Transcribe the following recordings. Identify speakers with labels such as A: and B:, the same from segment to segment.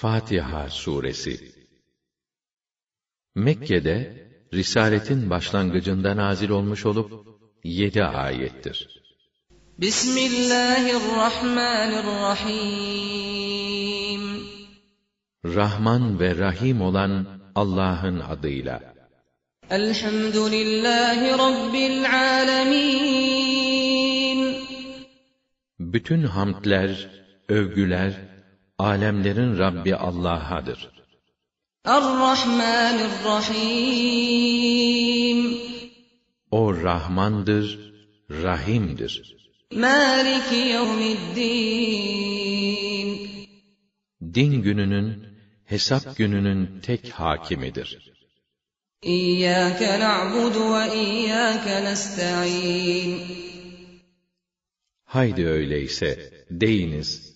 A: Fatiha Suresi Mekke'de Risaletin başlangıcında nazil olmuş olup yedi ayettir.
B: Bismillahirrahmanirrahim
A: Rahman ve Rahim olan Allah'ın adıyla.
B: Elhamdülillahi Rabbil alemin
A: Bütün hamdler, övgüler, alemlerin Rabbi Allah'adır.
B: Er-Rahmanir-Rahim
A: O Rahmandır, Rahim'dir.
B: Maliki yevmiddin
A: Din gününün, hesap gününün tek hakimidir.
B: İyyâke na'budu ve iyyâke nesta'in
A: Haydi öyleyse deyiniz,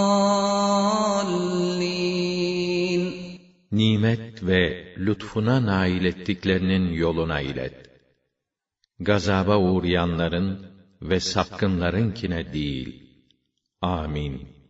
A: Nimet ve lütfuna nail ettiklerinin yoluna ilet. Gazaba uğrayanların ve sapkınlarınkine değil. Amin.